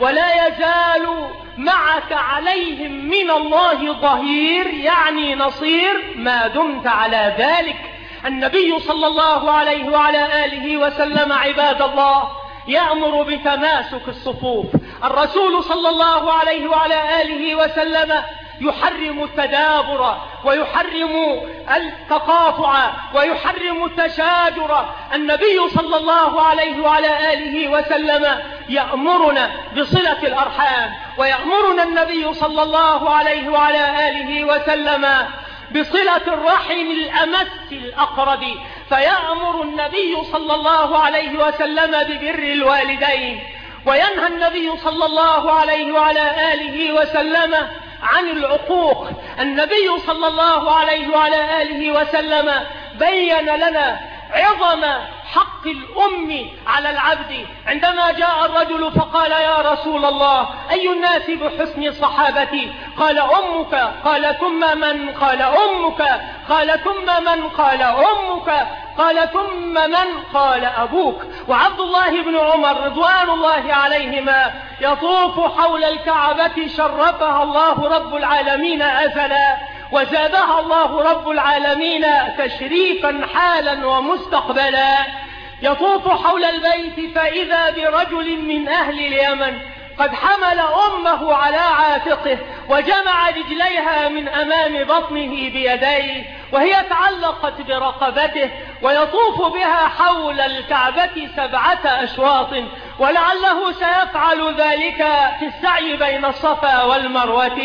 ولا يزال معك عليهم من الله ظهير يعني نصير ما دمت على ذلك. النبي صلى الله عليه وعلى آله وسلم عباد الله يأمر بتماسك الصفوف. الرسول صلى الله عليه وعلى آله وسلم يحرم التدابر ويحرم التقاطع ويحرم التشاجر النبي صلى الله عليه وعلى آله وسلم يأمرنا بصلة الأرحام ويأمرنا النبي صلى الله عليه وعلى آله وسلم بصلة الرحم الأمس الأقرب. فيأمر النبي صلى الله عليه وسلم ببر الوالدين وينهى النبي صلى الله عليه وعلى آله وسلم عن العقوق. النبي صلى الله عليه وعلى آله وسلم بين لنا عظم حق الأم على العبد. عندما جاء الرجل فقال يا رسول الله أي الناس بحسن صحابتي قال أمك. قال ثم من؟ قال أمك. قال ثم من؟ قال أمك. قال ثم من؟ قال أبوك. وعبد الله بن عمر رضوان الله عليهما يطوف حول الكعبة شرفها الله رب العالمين أزلا وزادها الله رب العالمين تشريفا حالا ومستقبلا. يطوف حول البيت فإذا برجل من أهل اليمن قد حمل أمه على عاتقه وجمع رجليها من أمام بطنه بيديه وهي تعلقت برقبته ويطوف بها حول الكعبة سبعة أشواط. ولعله سيفعل ذلك في السعي بين الصفا والمروة.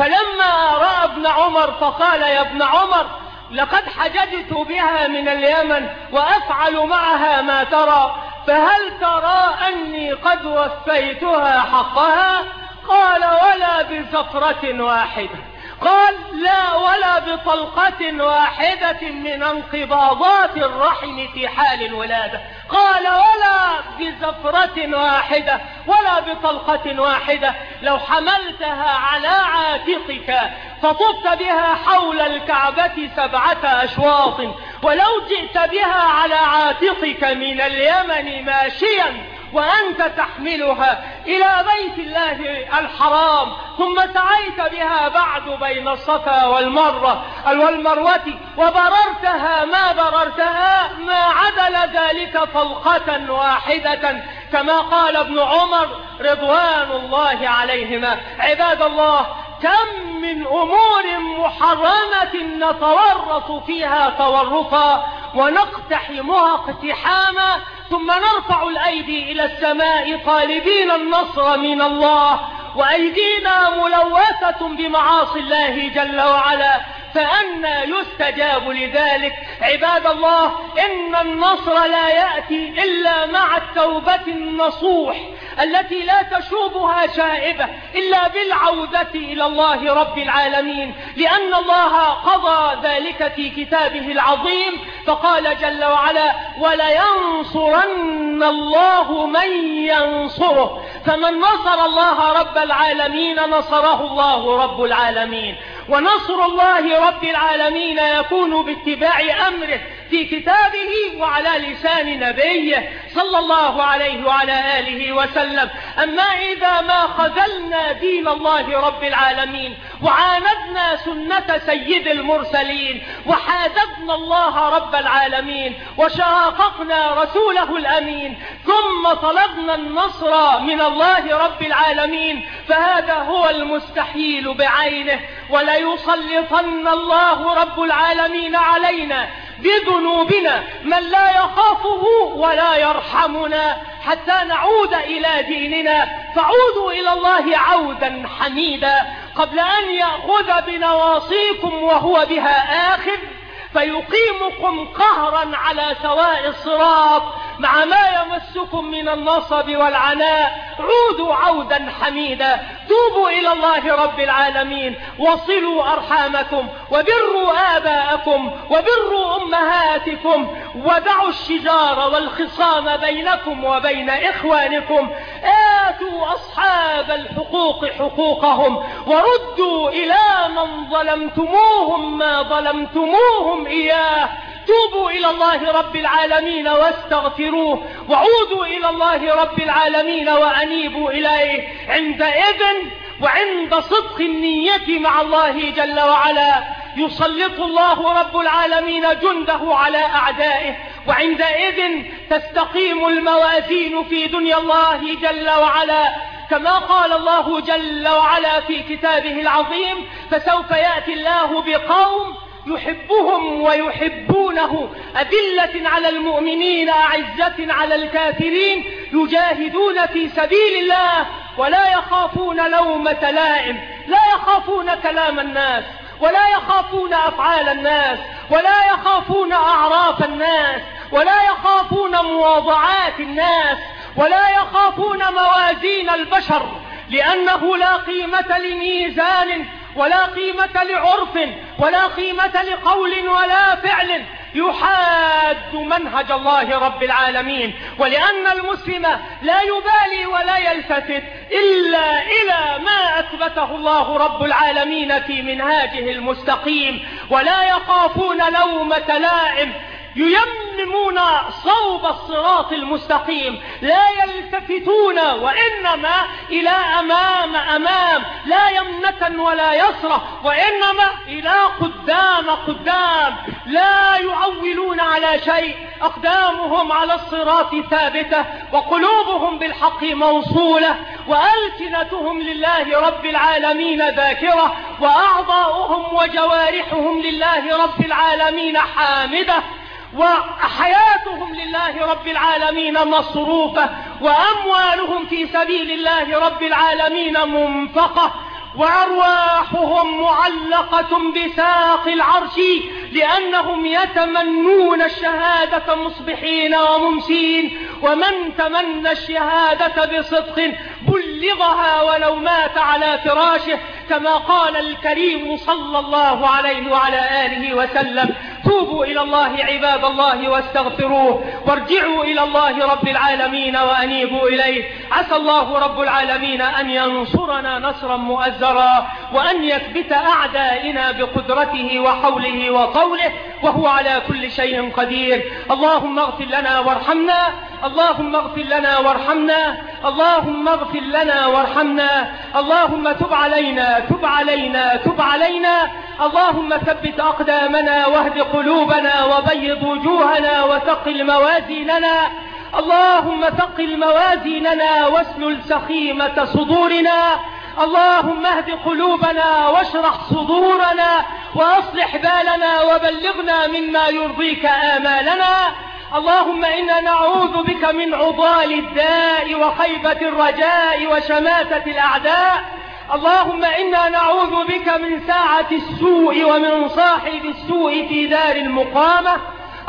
فلما رأى ابن عمر فقال يا ابن عمر لقد حججت بها من اليمن وأفعل معها ما ترى فهل ترى أني قد وفيتها حقها؟ قال ولا بزفرة واحدة. قال لا ولا بطلقة واحدة من انقباضات الرحم في حال الولادة. قال ولا بزفرة واحدة ولا بطلقة واحدة. لو حملتها على عاتقك فطفت بها حول الكعبة سبعة أشواط. ولو جئت بها على عاتقك من اليمن ماشيا وأنت تحملها إلى بيت الله الحرام ثم سعيت بها بعد بين الصفا والمرة والمروة وبررتها ما بررتها ما عدل ذلك طلقة واحدة كما قال ابن عمر رضوان الله عليهما. عباد الله كم من أمور محرمة نتورط فيها تورطا ونقتحمها اقتحاما ثم نرفع الأيدي إلى السماء طالبين النصر من الله وأيدينا ملوثة بمعاصي الله جل وعلا فأنا يستجاب لذلك. عباد الله إن النصر لا يأتي إلا مع التوبة النصوح التي لا تشوبها شائبة إلا بالعودة إلى الله رب العالمين لأن الله قضى ذلك في كتابه العظيم فقال جل وعلا ولينصرن الله من ينصره فمن نصر الله رب العالمين نصره الله رب العالمين ونصر الله رب العالمين يكون باتباع أمره في كتابه وعلى لسان نبيه صلى الله عليه وعلى آله وسلم. أما إذا ما خذلنا دين الله رب العالمين وعاندنا سنة سيد المرسلين وحاددنا الله رب العالمين وشاققنا رسوله الأمين ثم طلبنا النصر من الله رب العالمين فهذا هو المستحيل بعينه وليسلطن الله رب العالمين علينا. بذنوبنا من لا يخافه ولا يرحمنا حتى نعود إلى ديننا. فعودوا إلى الله عودا حميدا قبل أن يأخذ بنواصيكم وهو بها آخذ. فيقيمكم قهرا على سواء الصراط مع ما يمسكم من النصب والعناء. عودوا عودا حميدا. توبوا إلى الله رب العالمين. وصلوا أرحامكم. وبروا آباءكم. وبروا أمهاتكم. ودعوا الشجار والخصام بينكم وبين إخوانكم. آتوا أصحاب الحقوق حقوقهم. وردوا إلى من ظلمتموهم ما ظلمتموهم إياه. توبوا إلى الله رب العالمين واستغفروه. وعودوا إلى الله رب العالمين وأنيبوا إليه. عندئذ وعند صدق النية مع الله جل وعلا. يسلط الله رب العالمين جنده على أعدائه. وعندئذ تستقيم الموازين في دنيا الله جل وعلا. كما قال الله جل وعلا في كتابه العظيم فسوف يأتي الله بقوم يحبهم ويحبونه. أذلة على المؤمنين أعزة على الكافرين. يجاهدون في سبيل الله ولا يخافون لومة لائم لا يخافون كلام الناس ولا يخافون أفعال الناس ولا يخافون أعراف الناس ولا يخافون مواضعات الناس ولا يخافون موازين البشر لأنه لا قيمة لميزان ولا قيمة لعرف ولا قيمة لقول ولا فعل يحاد منهج الله رب العالمين. ولأن المسلم لا يبالي ولا يلتفت إلا إلى ما أثبته الله رب العالمين في منهاجه المستقيم. ولا يخافون لومة لائم ييممون صوب الصراط المستقيم. لا يلتفتون وإنما إلى أمام أمام. لا يمنة ولا يسرة وإنما إلى قدام قدام. لا يعولون على شيء. أقدامهم على الصراط ثابتة وقلوبهم بالحق موصولة وألسنتهم لله رب العالمين ذاكرة وأعضاؤهم وجوارحهم لله رب العالمين حامدة. وحياتهم لله رب العالمين مصروفة وأموالهم في سبيل الله رب العالمين منفقة وأرواحهم معلقة بساق العرش لأنهم يتمنون الشهادة مصبحين وممسين ومن تمنى الشهادة بصدق بلغها ولو مات على فراشه كما قال الكريم صلى الله عليه وعلى آله وسلم توبوا إلى الله عباد الله واستغفروه وارجعوا إلى الله رب العالمين وأنيبوا إليه عسى الله رب العالمين أن ينصرنا نصرا مؤزرا وأن يثبت أعدائنا بقدرته وحوله وقوله وهو على كل شيء قدير. اللهم اغفر لنا وارحمنا اللهم اغفر لنا وارحمنا اللهم اغفر لنا وارحمنا اللهم تب علينا تب علينا تب علينا اللهم ثبت أقدامنا واهد قلوبنا وبيض وجوهنا وثقل موازيننا اللهم ثقل موازيننا واسلل سخيمة صدورنا اللهم اهد قلوبنا واشرح صدورنا وأصلح بالنا وبلغنا مما يرضيك آمالنا. اللهم إنا نعوذ بك من عضال الداء وخيبة الرجاء وشماتة الأعداء. اللهم إنا نعوذ بك من ساعة السوء ومن صاحب السوء في دار المقامة.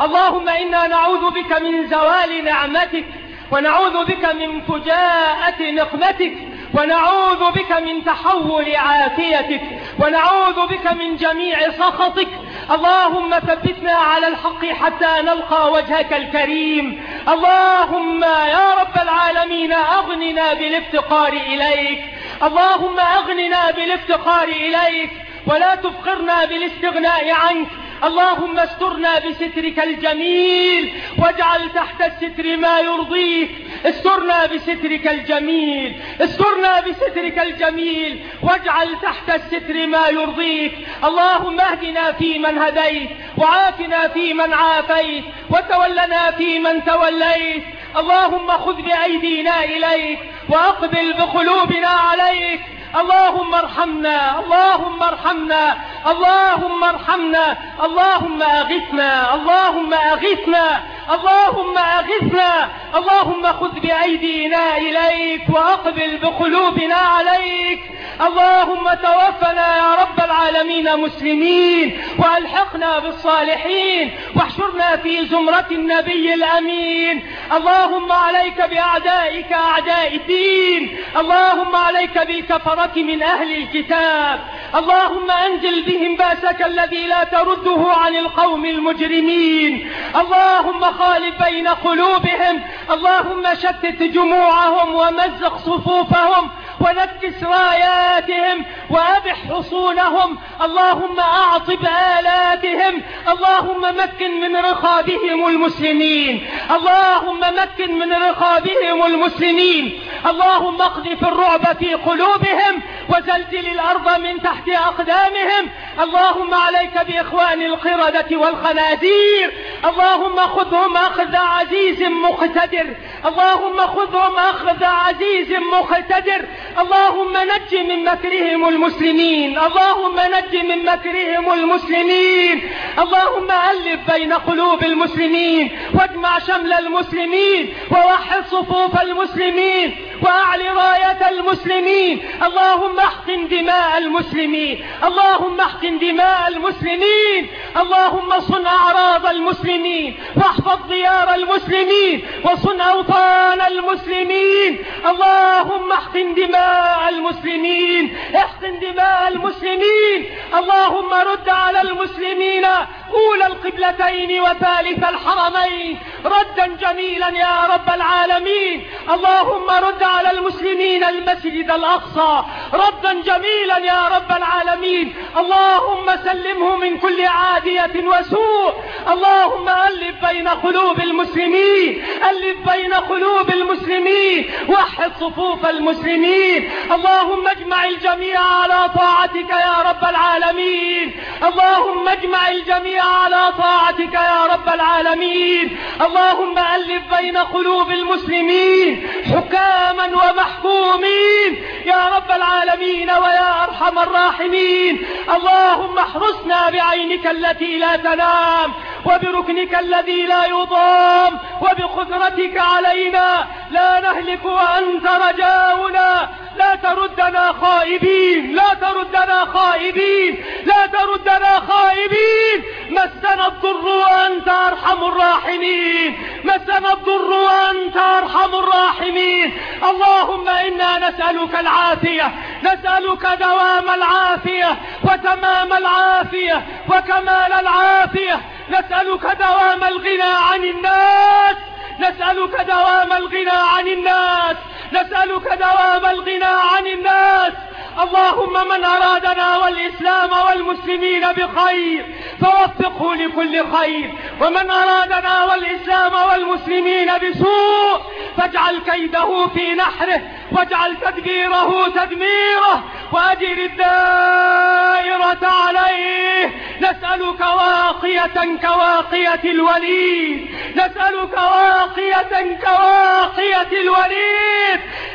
اللهم إنا نعوذ بك من زوال نعمتك ونعوذ بك من فجاءة نقمتك. ونعوذ بك من تحول عافيتك ونعوذ بك من جميع سخطك. اللهم ثبتنا على الحق حتى نلقى وجهك الكريم. اللهم يا رب العالمين أغننا بالافتقار إليك. اللهم أغننا بالافتقار إليك. ولا تفقرنا بالاستغناء عنك. اللهم استرنا بسترك الجميل واجعل تحت الستر ما يرضيك. استرنا بسترك الجميل استرنا بسترك الجميل واجعل تحت الستر ما يرضيك. اللهم اهدنا فيمن هديت وعافنا فيمن عافيت وتولنا فيمن توليت. اللهم خذ بأيدينا إليك وأقبل بقلوبنا عليك. اللهم ارحمنا اللهم ارحمنا. اللهم ارحمنا اللهم أغثنا اللهم أغثنا اللهم أغثنا اللهم خذ بأيدينا إليك وأقبل بقلوبنا عليك. اللهم توفنا يا رب العالمين مسلمين وألحقنا بالصالحين واحشرنا في زمرة النبي الأمين. اللهم عليك بأعدائك أعداء الدين. اللهم عليك بالكفرة من أهل الكتاب. اللهم أنزل بهم باسك الذي لا ترده عن القوم المجرمين. اللهم خالف بين قلوبهم. اللهم شتت جموعهم ومزق صفوفهم. ونكس راياتهم وأبح حصونهم. اللهم أعطب آلاتهم اللهم مكن من رقابهم المسلمين. اللهم مكن من رقابهم المسلمين. اللهم اقذف الرعب في قلوبهم وزلزل الأرض من تحت أقدامهم. اللهم عليك بإخوان القردة والخنازير. اللهم خذهم أخذ عزيز مقتدر. اللهم خذهم أخذ عزيز مقتدر. اللهم نج من مكرهم المسلمين. اللهم نج من مكرهم المسلمين. اللهم ألف بين قلوب المسلمين. واجمع شمل المسلمين. ووحد صفوف المسلمين. وأعل راية المسلمين. اللهم احقن دماء المسلمين. اللهم احقن دماء المسلمين. اللهم صن أعراض المسلمين. واحفظ ديار المسلمين. وصن أوطان المسلمين. اللهم احقن دماء المسلمين احقن دماء المسلمين. اللهم رد على المسلمين أولى القبلتين وثالث الحرمين. ردا جميلا يا رب العالمين. اللهم رد على المسلمين المسجد الأقصى. ردا جميلا يا رب العالمين. اللهم سلمه من كل عادية وسوء. اللهم ألف بين قلوب المسلمين. ألف بين قلوب المسلمين. وحد صفوف المسلمين. اللهم اجمع الجميع على طاعتك يا رب العالمين. اللهم اجمع الجميع على طاعتك يا رب العالمين. اللهم ألف بين قلوب المسلمين حكاما ومحكومين. يا رب العالمين ويا أرحم الراحمين. اللهم احرسنا بعينك التي لا تنام. وبركنك الذي لا يضام وبقدرتك علينا لا نهلك وأنت رجاؤنا. لا تردنا خائبين لا تردنا خائبين لا تردنا خائبين. مسنا الضر وأنت أرحم الراحمين. مسنا الضر وأنت أرحم الراحمين. اللهم إنا نسألك العافية نسألك دوام العافية وتمام العافية وكمال العافية. نسألك دوام الغنى عن الناس. نسألك دوام الغنى عن الناس. نسألك دوام الغنى عن الناس. اللهم من أرادنا والإسلام والمسلمين بخير فوفقه لكل خير. ومن أرادنا والإسلام والمسلمين بسوء فاجعل كيده في نحره واجعل تدبيره تدميره وأجر الدائرة عليه. نسألك واقية كواقية الوليد. نسألك واقية كواقية الوليد.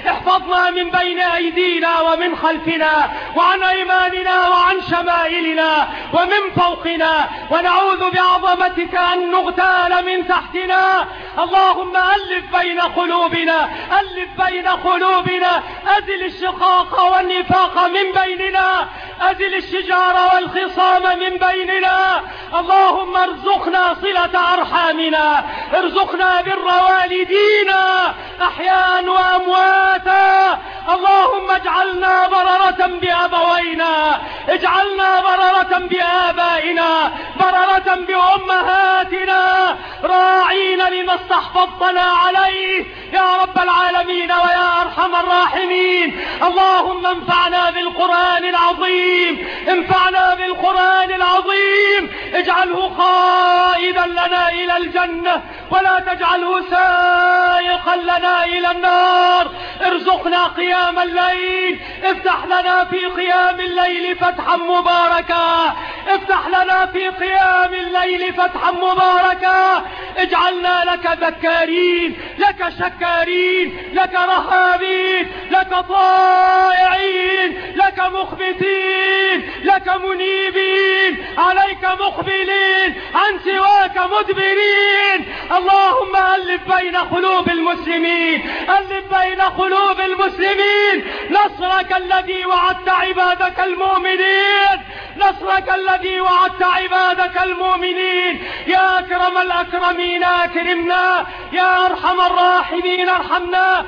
احفظنا من بين أيدينا ومن خلفنا وعن أيماننا وعن شمائلنا ومن فوقنا ونعوذ بعظمتك أن نغتال من تحتنا. اللهم ألف بين قلوبنا ألف بين قلوبنا. أزل الشقاق والنفاق من بيننا أزل الشجار والخصام من بيننا. اللهم ارزقنا صلة أرحامنا ارزقنا بر والدينا أحياء وأمواتا اللهم اجعلنا بررة بأبوينا. اجعلنا بررة بآبائنا. بررة بأمهاتنا. راعين لما استحفظتنا عليه. يا رب العالمين ويا أرحم الراحمين. اللهم انفعنا بالقرآن العظيم. انفعنا بالقرآن العظيم. اجعله قائدا لنا إلى الجنة. ولا تجعله سائقا لنا إلى النار. ارزقنا قيام الليل. افتح لنا في قيام الليل فتحا مباركا. افتح لنا في قيام الليل فتحا مباركا. اجعلنا لك ذكارين لك شكارين لك رهابين لك طائعين لك مخبتين لك منيبين. عليك مقبلين عن سواك مدبرين. اللهم ألف بين قلوب المسلمين ألف بين قلوب المسلمين نصرك الذي وعدت عبادك المؤمنين نصرك الذي وعدت عبادك المؤمنين. يا أكرم الأكرمين أكرمنا يا أرحم الراحمين أرحمنا.